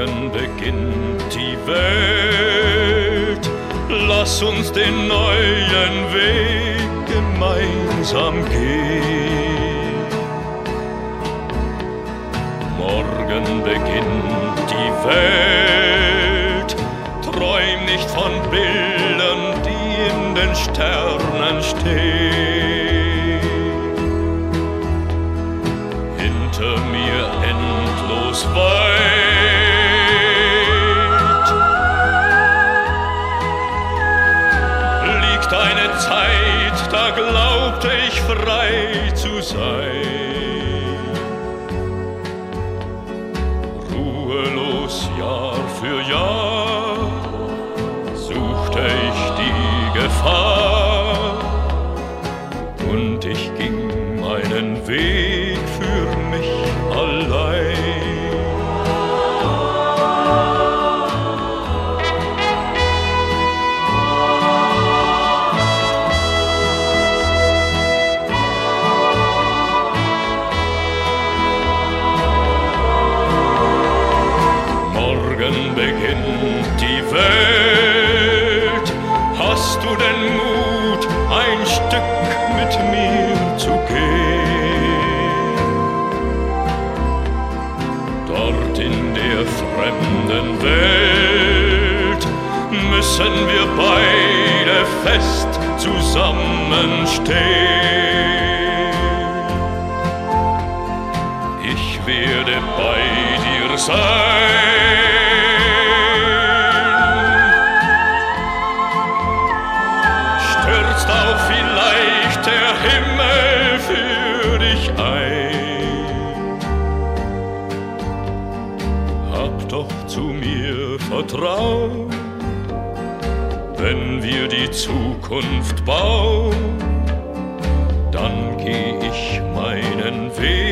Morgen beginnt die Welt. Lass uns den neuen Weg gemeinsam gehen. Morgen beginnt die Welt. Träum nicht von Bildern, die in den Sternen stehen. Hinter mir endlos weit Zeit, da glaubte ich frei zu sein. Ruhelos Jahr für Jahr suchte ich die Gefahr und ich ging meinen Weg für mich allein. Du den Mut, ein Stück mit mir zu gehen? Dort in der fremden Welt müssen wir beide fest zusammenstehen. Ich werde bei dir sein. hab doch zu mir Vertrauen, wenn wir die Zukunft bauen, dann geh ich meinen Weg.